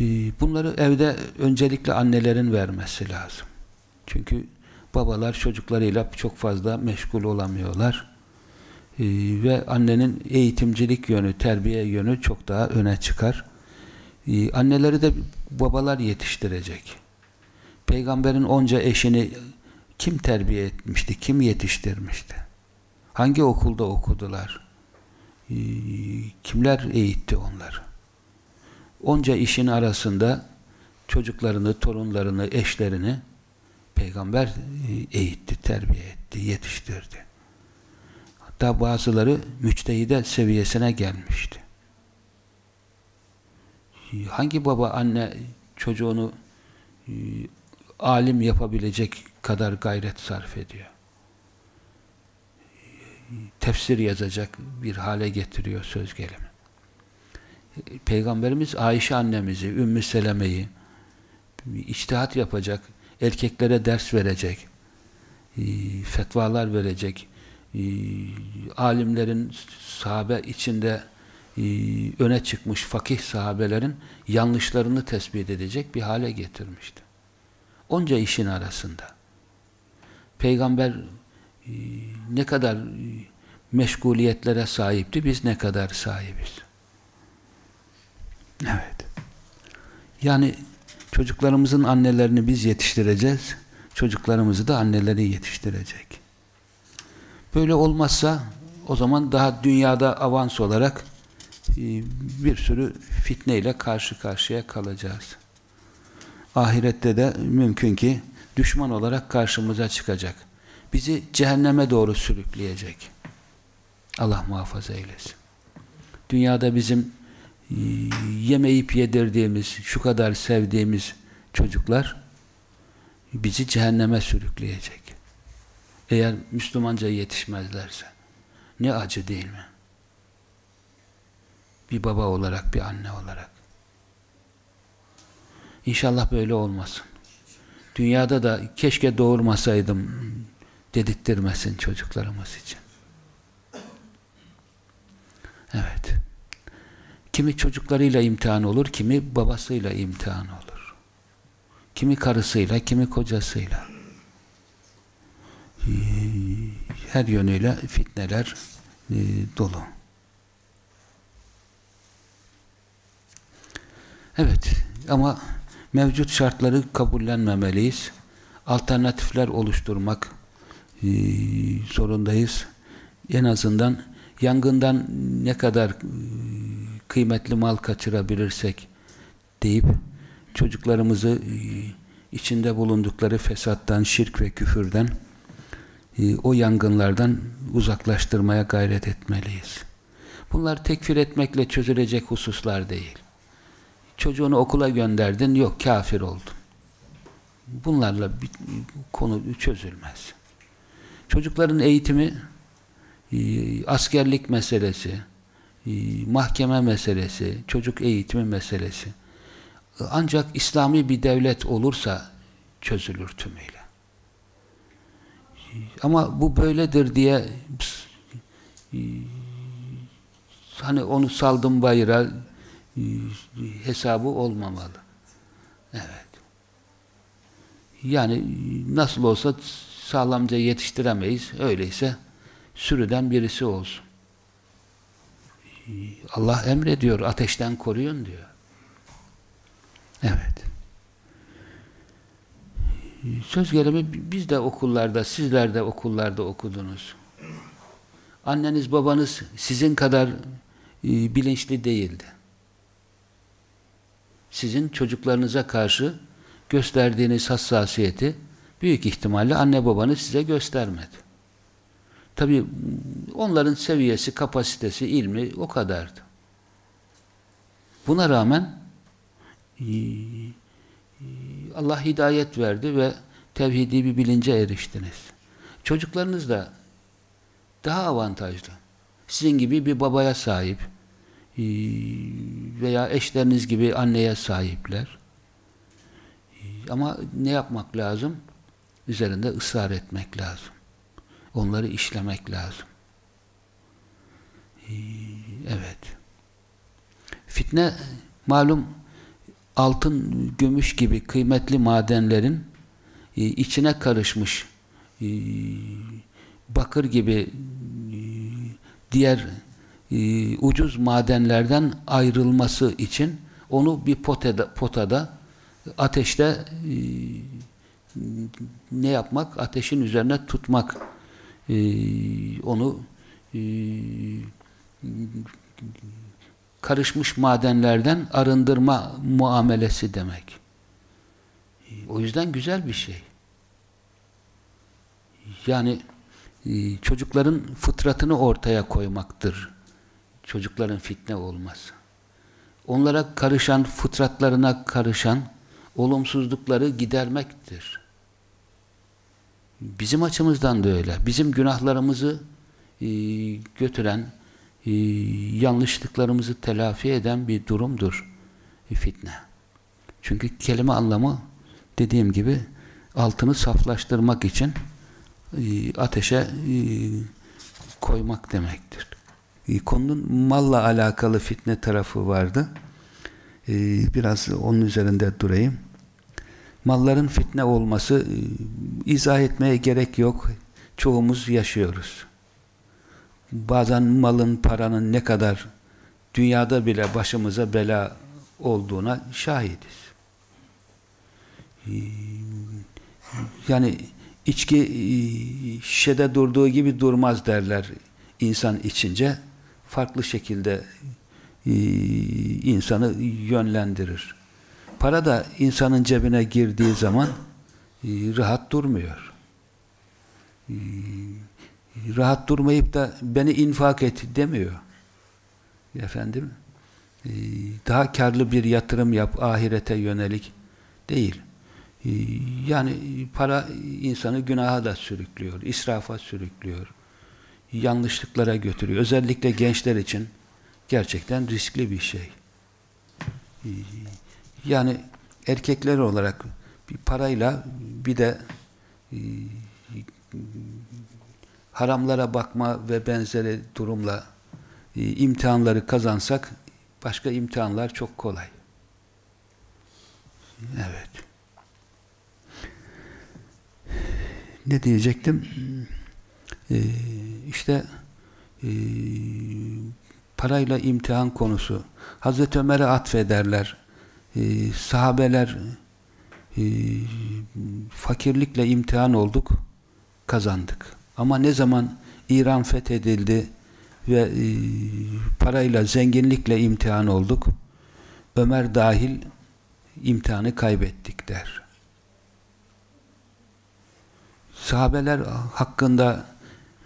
Ee, bunları evde öncelikle annelerin vermesi lazım. Çünkü babalar çocuklarıyla çok fazla meşgul olamıyorlar. Ee, ve annenin eğitimcilik yönü, terbiye yönü çok daha öne çıkar. Ee, anneleri de babalar yetiştirecek. Peygamberin onca eşini kim terbiye etmişti, kim yetiştirmişti? Hangi okulda okudular? Kimler eğitti onları? onca işin arasında çocuklarını, torunlarını, eşlerini peygamber e, eğitti, terbiye etti, yetiştirdi. Hatta bazıları müçtehide seviyesine gelmişti. Hangi baba, anne çocuğunu e, alim yapabilecek kadar gayret sarf ediyor? Tefsir yazacak bir hale getiriyor söz gelimi. Peygamberimiz Ayşe annemizi, Ümmü Seleme'yi içtihat yapacak, erkeklere ders verecek, e, fetvalar verecek, e, alimlerin sahabe içinde e, öne çıkmış fakih sahabelerin yanlışlarını tespit edecek bir hale getirmişti. Onca işin arasında. Peygamber ne kadar meşguliyetlere sahipti, biz ne kadar sahibiz. Evet. Yani çocuklarımızın annelerini biz yetiştireceğiz. Çocuklarımızı da anneleri yetiştirecek. Böyle olmazsa o zaman daha dünyada avans olarak e, bir sürü fitneyle karşı karşıya kalacağız. Ahirette de mümkün ki düşman olarak karşımıza çıkacak. Bizi cehenneme doğru sürükleyecek. Allah muhafaza eylesin. Dünyada bizim yemeyip yedirdiğimiz, şu kadar sevdiğimiz çocuklar bizi cehenneme sürükleyecek. Eğer Müslümanca yetişmezlerse. Ne acı değil mi? Bir baba olarak, bir anne olarak. İnşallah böyle olmasın. Dünyada da keşke doğurmasaydım dedirttirmesin çocuklarımız için. Evet. Kimi çocuklarıyla imtihan olur, kimi babasıyla imtihan olur. Kimi karısıyla, kimi kocasıyla. Her yönüyle fitneler e, dolu. Evet, ama mevcut şartları kabullenmemeliyiz. Alternatifler oluşturmak e, zorundayız. En azından yangından ne kadar e, kıymetli mal kaçırabilirsek deyip çocuklarımızı e, içinde bulundukları fesattan, şirk ve küfürden e, o yangınlardan uzaklaştırmaya gayret etmeliyiz. Bunlar tekfir etmekle çözülecek hususlar değil. Çocuğunu okula gönderdin, yok kafir oldun. Bunlarla bir konu çözülmez. Çocukların eğitimi e, askerlik meselesi, e, mahkeme meselesi, çocuk eğitimi meselesi. Ancak İslami bir devlet olursa çözülür tümüyle. Ama bu böyledir diye e, hani onu saldım bayıra hesabı olmamalı. Evet. Yani nasıl olsa sağlamca yetiştiremeyiz. Öyleyse sürüden birisi olsun. Allah emrediyor, ateşten koruyun diyor. Evet. Söz gelimi biz de okullarda, sizler de okullarda okudunuz. Anneniz, babanız sizin kadar e, bilinçli değildi. Sizin çocuklarınıza karşı gösterdiğiniz hassasiyeti büyük ihtimalle anne babanız size göstermedi. Tabi onların seviyesi, kapasitesi, ilmi o kadardı. Buna rağmen e, e, Allah hidayet verdi ve tevhidi bir bilince eriştiniz. Çocuklarınız da daha avantajlı. Sizin gibi bir babaya sahip e, veya eşleriniz gibi anneye sahipler. Ama ne yapmak lazım? Üzerinde ısrar etmek lazım. Onları işlemek lazım. Ee, evet. Fitne malum altın, gümüş gibi kıymetli madenlerin e, içine karışmış e, bakır gibi e, diğer ucuz madenlerden ayrılması için onu bir potada, potada ateşte ne yapmak? Ateşin üzerine tutmak e, onu e, karışmış madenlerden arındırma muamelesi demek. E, o yüzden güzel bir şey. Yani e, çocukların fıtratını ortaya koymaktır. Çocukların fitne olması. Onlara karışan, fıtratlarına karışan olumsuzlukları gidermektir. Bizim açımızdan da öyle. Bizim günahlarımızı e, götüren, e, yanlışlıklarımızı telafi eden bir durumdur e, fitne. Çünkü kelime anlamı dediğim gibi altını saflaştırmak için ateşe koymak demektir. E, konunun malla alakalı fitne tarafı vardı. Biraz onun üzerinde durayım malların fitne olması e, izah etmeye gerek yok. Çoğumuz yaşıyoruz. Bazen malın, paranın ne kadar dünyada bile başımıza bela olduğuna şahidiz. E, yani içki e, şişede durduğu gibi durmaz derler insan içince. Farklı şekilde insanı yönlendirir. Para da insanın cebine girdiği zaman e, rahat durmuyor. E, rahat durmayıp da beni infak et demiyor. Efendim e, daha karlı bir yatırım yap ahirete yönelik değil. Yani para insanı günaha da sürüklüyor, israfa sürüklüyor, yanlışlıklara götürüyor. Özellikle gençler için gerçekten riskli bir şey. Yani erkekler olarak bir parayla bir de e, haramlara bakma ve benzeri durumla e, imtihanları kazansak başka imtihanlar çok kolay. Evet. Ne diyecektim? Ee, işte e, parayla imtihan konusu. Hazreti Ömer'e atfederler. Ee, sahabeler e, fakirlikle imtihan olduk, kazandık. Ama ne zaman İran fethedildi ve e, parayla, zenginlikle imtihan olduk, Ömer dahil imtihanı kaybettik der. Sahabeler hakkında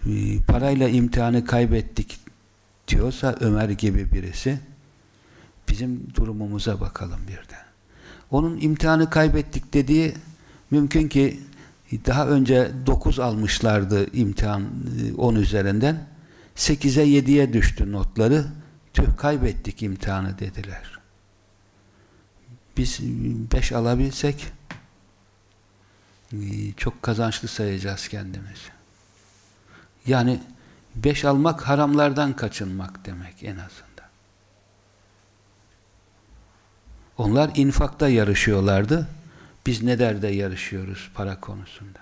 e, parayla imtihanı kaybettik diyorsa Ömer gibi birisi bizim durumumuza bakalım bir de. Onun imtihanı kaybettik dediği mümkün ki daha önce 9 almışlardı imtihan 10 üzerinden. 8'e 7'ye düştü notları. Tüh kaybettik imtihanı dediler. Biz 5 alabilsek çok kazançlı sayacağız kendimizi. Yani 5 almak haramlardan kaçınmak demek en azından. Onlar infakta yarışıyorlardı. Biz ne derde yarışıyoruz para konusunda.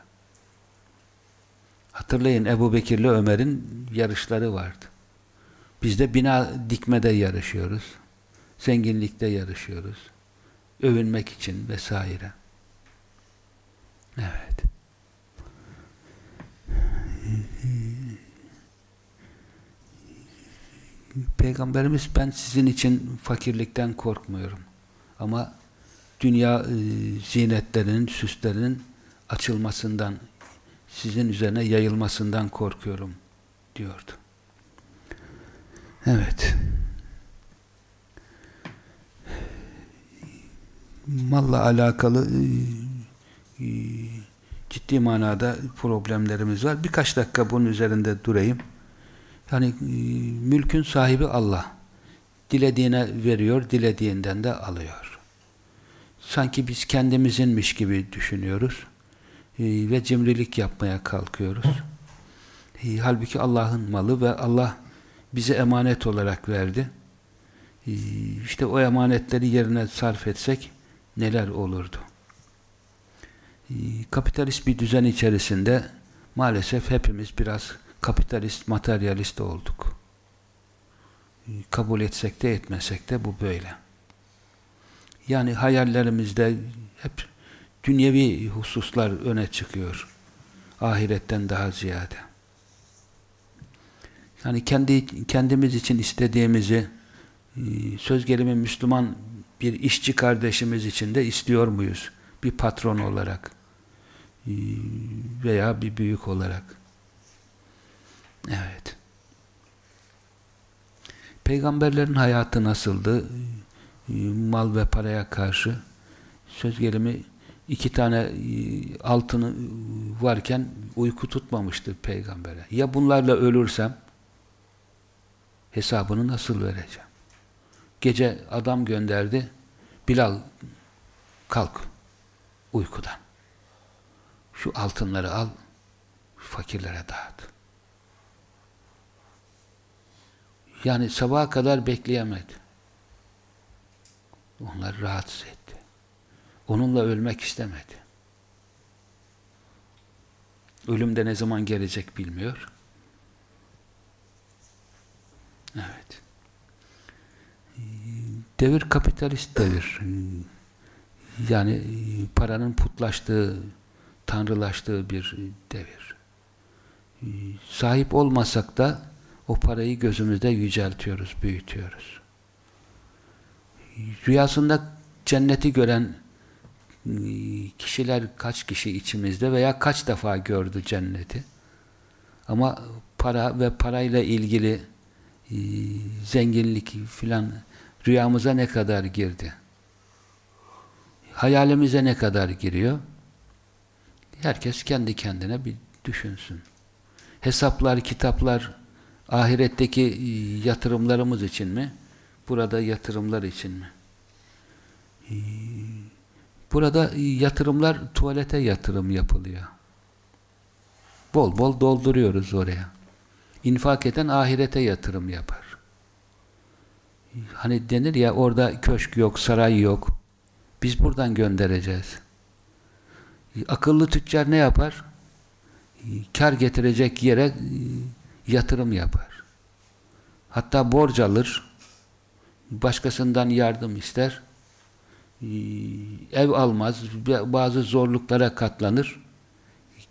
Hatırlayın Ebu Bekir'le Ömer'in yarışları vardı. Biz de bina dikmede yarışıyoruz. Zenginlikte yarışıyoruz. Övünmek için vesaire. Evet. Peygamberimiz ben sizin için fakirlikten korkmuyorum. Ama dünya e, zinetlerinin, süslerinin açılmasından, sizin üzerine yayılmasından korkuyorum diyordu. Evet. Malla alakalı e, e, ciddi manada problemlerimiz var. Birkaç dakika bunun üzerinde durayım. Yani e, mülkün sahibi Allah. Dilediğine veriyor, dilediğinden de alıyor. Sanki biz kendimizinmiş gibi düşünüyoruz e, ve cimrilik yapmaya kalkıyoruz. E, halbuki Allah'ın malı ve Allah bize emanet olarak verdi. E, işte o emanetleri yerine sarf etsek neler olurdu? Kapitalist bir düzen içerisinde maalesef hepimiz biraz kapitalist, materyalist olduk kabul etsek de etmesek de bu böyle. Yani hayallerimizde hep dünyevi hususlar öne çıkıyor. Ahiretten daha ziyade. Yani kendi kendimiz için istediğimizi e, söz gelimi Müslüman bir işçi kardeşimiz için de istiyor muyuz? Bir patron olarak e, veya bir büyük olarak. Evet. Peygamberlerin hayatı nasıldı? Ee, mal ve paraya karşı söz gelimi iki tane e, altını varken uyku tutmamıştı peygambere. Ya bunlarla ölürsem hesabını nasıl vereceğim? Gece adam gönderdi. Bilal kalk uykudan. Şu altınları al fakirlere dağıt. Yani sabaha kadar bekleyemedi. Onlar rahatsız etti. Onunla ölmek istemedi. Ölüm de ne zaman gelecek bilmiyor. Evet. Devir kapitalist devir. Yani paranın putlaştığı, tanrılaştığı bir devir. Sahip olmasak da o parayı gözümüzde yüceltiyoruz, büyütüyoruz. Rüyasında cenneti gören e, kişiler kaç kişi içimizde veya kaç defa gördü cenneti. Ama para ve parayla ilgili e, zenginlik filan rüyamıza ne kadar girdi? hayalimize ne kadar giriyor? Herkes kendi kendine bir düşünsün. Hesaplar, kitaplar ahiretteki e, yatırımlarımız için mi? Burada yatırımlar için mi? Burada yatırımlar tuvalete yatırım yapılıyor. Bol bol dolduruyoruz oraya. İnfak eden ahirete yatırım yapar. Hani denir ya orada köşk yok, saray yok. Biz buradan göndereceğiz. Akıllı tüccar ne yapar? Kar getirecek yere yatırım yapar. Hatta borç alır. Başkasından yardım ister. Ev almaz. Bazı zorluklara katlanır.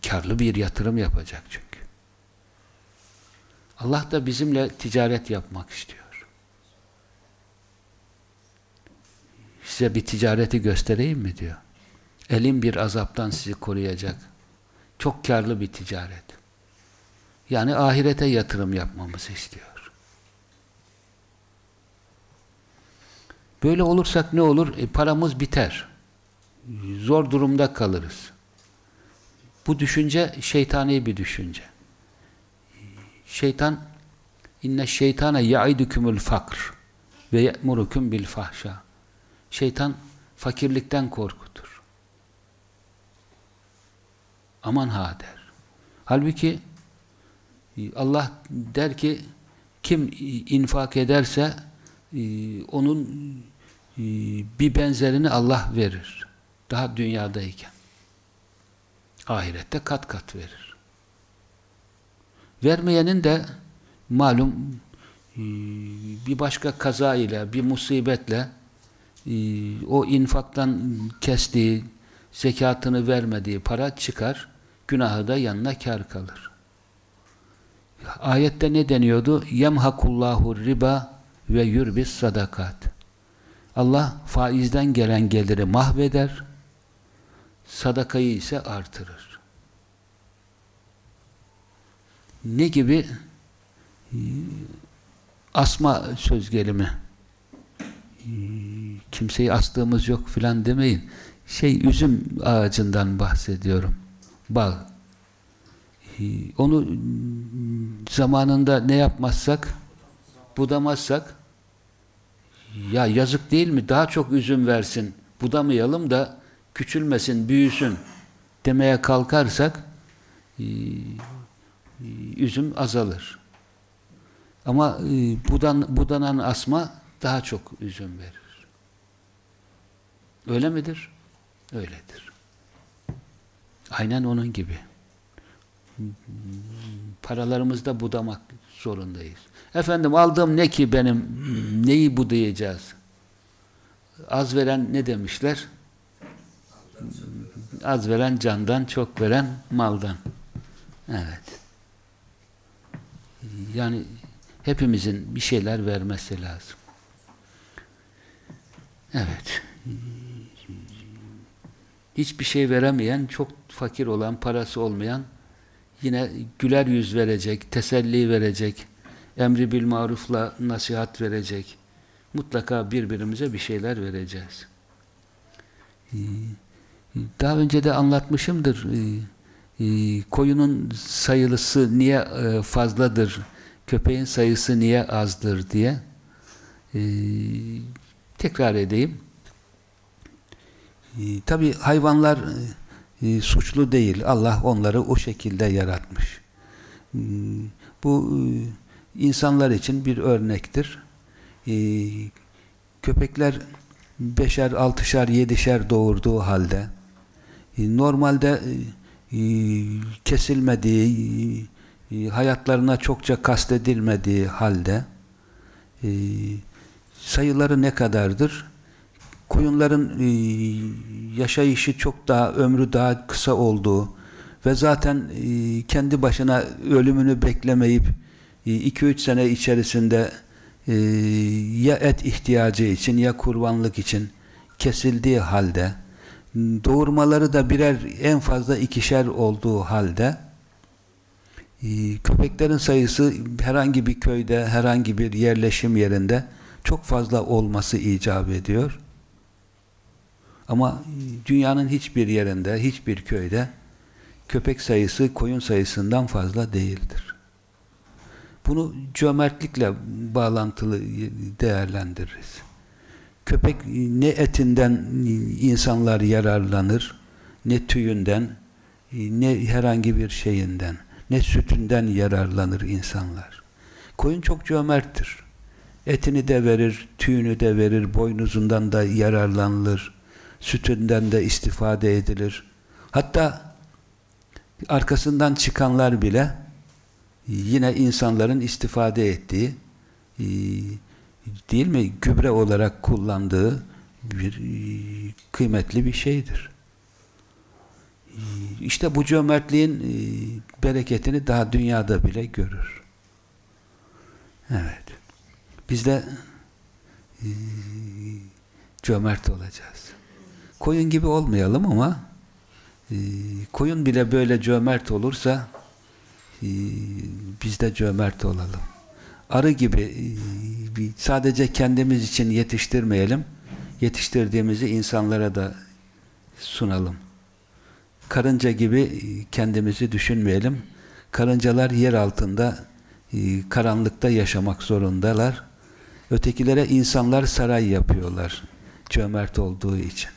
Karlı bir yatırım yapacak çünkü. Allah da bizimle ticaret yapmak istiyor. Size bir ticareti göstereyim mi diyor. Elim bir azaptan sizi koruyacak. Çok karlı bir ticaret. Yani ahirete yatırım yapmamızı istiyor. Böyle olursak ne olur? E, paramız biter. Zor durumda kalırız. Bu düşünce şeytani bir düşünce. Şeytan inne şeytane yaidukumul fakr ve ye'murukum bil fahşa. Şeytan fakirlikten korkutur. Aman ha der. Halbuki Allah der ki kim infak ederse e, onun bir benzerini Allah verir. Daha dünyadayken. Ahirette kat kat verir. Vermeyenin de malum e, bir başka kaza ile, bir musibetle o infaktan kestiği, zekatını vermediği para çıkar, günahı da yanına kar kalır. Ayette ne deniyordu? Yemhakullahu riba ve yurbis sadakat. Allah faizden gelen geliri mahveder, sadakayı ise artırır. Ne gibi? Asma söz gelimi. Kimseyi astığımız yok filan demeyin. Şey üzüm ağacından bahsediyorum. Bağ. Onu zamanında ne yapmazsak budamazsak ya yazık değil mi? Daha çok üzüm versin. Budamayalım da küçülmesin, büyüsün demeye kalkarsak e, üzüm azalır. Ama e, budan, budanan asma daha çok üzüm verir. Öyle midir? Öyledir. Aynen onun gibi. Paralarımızda budamak zorundayız. Efendim aldığım ne ki benim neyi budayacağız? Az veren ne demişler? Az veren candan, çok veren maldan. Evet. Yani hepimizin bir şeyler vermesi lazım. Evet. Hiçbir şey veremeyen, çok fakir olan, parası olmayan yine güler yüz verecek, teselli verecek, emri bil marufla nasihat verecek. Mutlaka birbirimize bir şeyler vereceğiz. Daha önce de anlatmışımdır. Koyunun sayılısı niye e, fazladır, köpeğin sayısı niye azdır diye. Tekrar edeyim. Tabi hayvanlar e, suçlu değil. Allah onları o şekilde yaratmış. Bu e, insanlar için bir örnektir. E, köpekler beşer, altışar, yedişer doğurduğu halde e, normalde e, kesilmediği, e, hayatlarına çokça kastedilmediği halde e, sayıları ne kadardır? Koyunların e, yaşayışı çok daha, ömrü daha kısa olduğu ve zaten e, kendi başına ölümünü beklemeyip 2-3 e, sene içerisinde e, ya et ihtiyacı için ya kurbanlık için kesildiği halde doğurmaları da birer en fazla ikişer olduğu halde e, köpeklerin sayısı herhangi bir köyde, herhangi bir yerleşim yerinde çok fazla olması icap ediyor. Ama dünyanın hiçbir yerinde, hiçbir köyde köpek sayısı koyun sayısından fazla değildir. Bunu cömertlikle bağlantılı değerlendiririz. Köpek ne etinden insanlar yararlanır, ne tüyünden, ne herhangi bir şeyinden, ne sütünden yararlanır insanlar. Koyun çok cömerttir. Etini de verir, tüyünü de verir, boynuzundan da yararlanılır, sütünden de istifade edilir. Hatta arkasından çıkanlar bile yine insanların istifade ettiği e, değil mi gübre olarak kullandığı bir e, kıymetli bir şeydir. E, işte bu cömertliğin bereketini daha dünyada bile görür. Evet. Biz de cömert olacağız. Koyun gibi olmayalım ama koyun bile böyle cömert olursa biz de cömert olalım. Arı gibi e, sadece kendimiz için yetiştirmeyelim. Yetiştirdiğimizi insanlara da sunalım. Karınca gibi e, kendimizi düşünmeyelim. Karıncalar yer altında e, karanlıkta yaşamak zorundalar. Ötekilere insanlar saray yapıyorlar. Cömert olduğu için.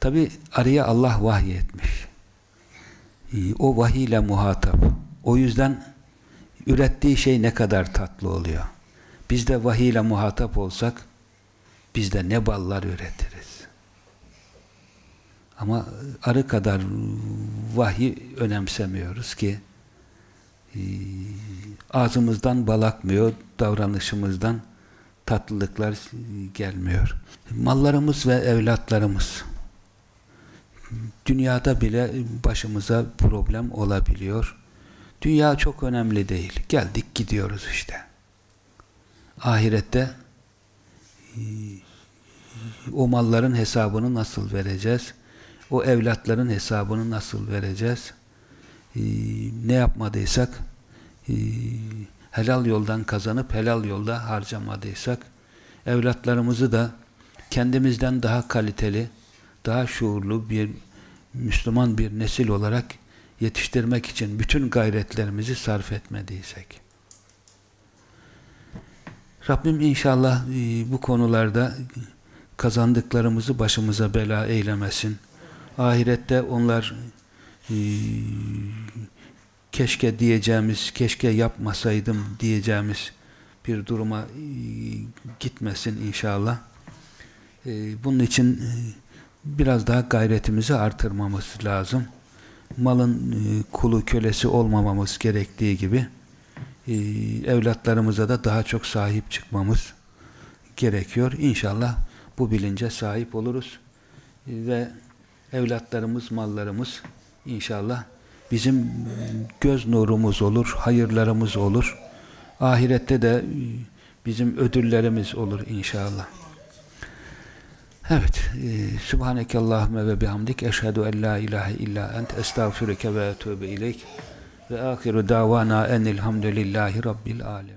Tabi arıya Allah vahyetmiş. Ee, o vahiy ile muhatap. O yüzden ürettiği şey ne kadar tatlı oluyor. Biz de vahiy ile muhatap olsak biz de ne ballar üretiriz. Ama arı kadar vahiy önemsemiyoruz ki ee, ağzımızdan bal akmıyor, davranışımızdan tatlılıklar gelmiyor. Mallarımız ve evlatlarımız dünyada bile başımıza problem olabiliyor. Dünya çok önemli değil. Geldik gidiyoruz işte. Ahirette e, o malların hesabını nasıl vereceğiz? O evlatların hesabını nasıl vereceğiz? E, ne yapmadıysak e, helal yoldan kazanıp helal yolda harcamadıysak evlatlarımızı da kendimizden daha kaliteli daha şuurlu bir Müslüman bir nesil olarak yetiştirmek için bütün gayretlerimizi sarf etmediysek. Rabbim inşallah e, bu konularda kazandıklarımızı başımıza bela eylemesin. Ahirette onlar e, keşke diyeceğimiz, keşke yapmasaydım diyeceğimiz bir duruma e, gitmesin inşallah. Bunun için biraz daha gayretimizi artırmamız lazım. Malın e, kulu kölesi olmamamız gerektiği gibi e, evlatlarımıza da daha çok sahip çıkmamız gerekiyor. İnşallah bu bilince sahip oluruz. E, ve evlatlarımız, mallarımız inşallah bizim göz nurumuz olur, hayırlarımız olur. Ahirette de bizim ödüllerimiz olur inşallah. Evet. E, Subhaneke Allahümme ve bihamdik. Eşhedü en la ilahe illa ent. Estağfirüke ve etûbe ileyk. Ve ahiru davana enilhamdülillahi rabbil alem.